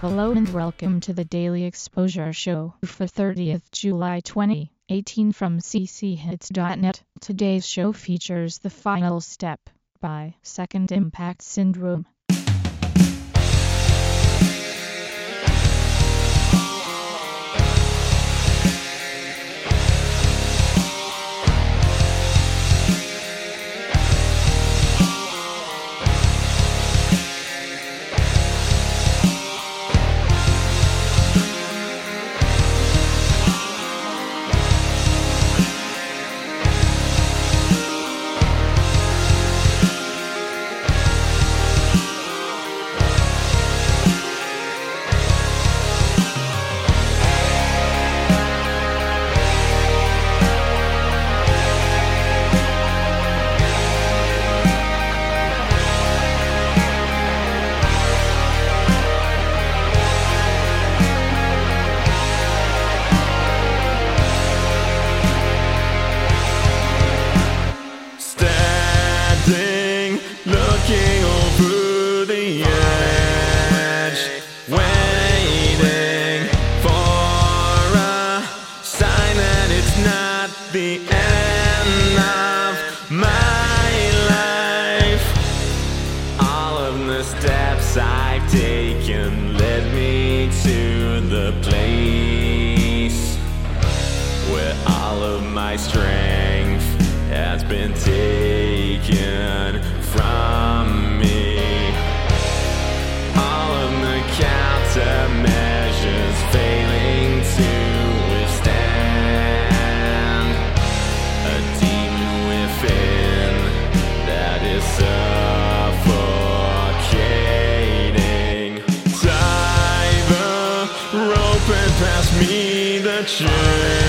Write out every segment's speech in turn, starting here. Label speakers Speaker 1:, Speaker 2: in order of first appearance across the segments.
Speaker 1: Hello and welcome to the Daily Exposure Show for 30th July 2018 from cchits.net. Today's show features The Final Step by Second Impact Syndrome.
Speaker 2: Standing, looking over the edge, waiting for a sign that it's not the end of my life. All of the steps I've taken led me to the place where all of my strength has been taken from me. All of the countermeasures failing to withstand a demon within that is suffocating. Rope and pass me the chair.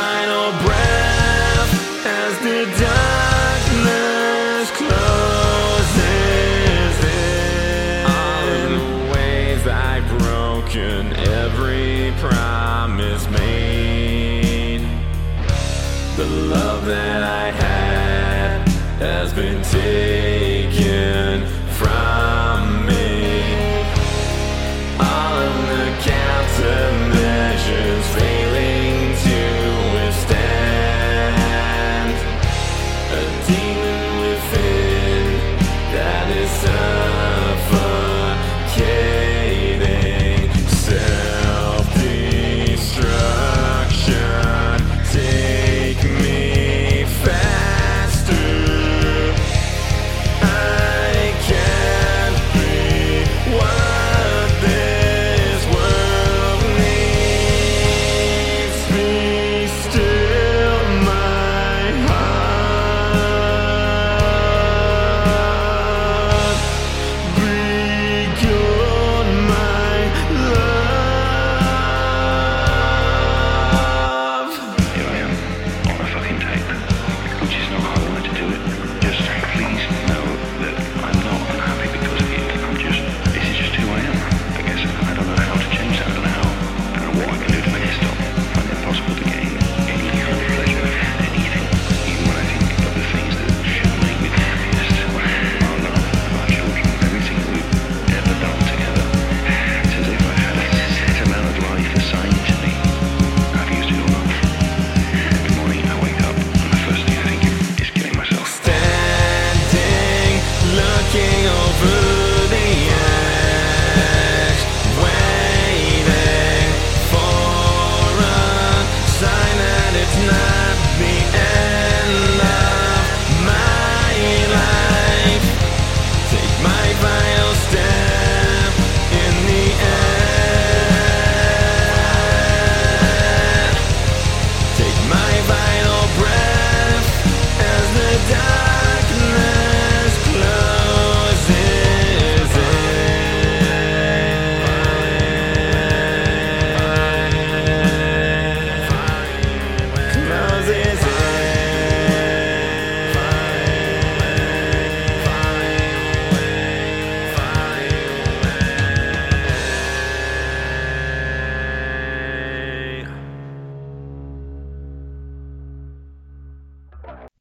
Speaker 2: Final breath as the darkness closes in. All the ways I've broken every promise made. The love that I had has been taken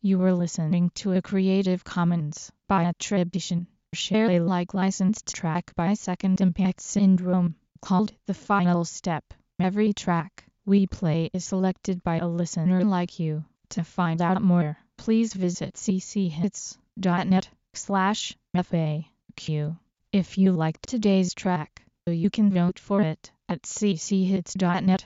Speaker 1: You were listening to a Creative Commons by attribution, share Alike licensed track by Second Impact Syndrome, called The Final Step. Every track we play is selected by a listener like you. To find out more, please visit cchits.net slash FAQ. If you liked today's track, you can vote for it at cchits.net